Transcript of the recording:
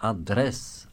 adres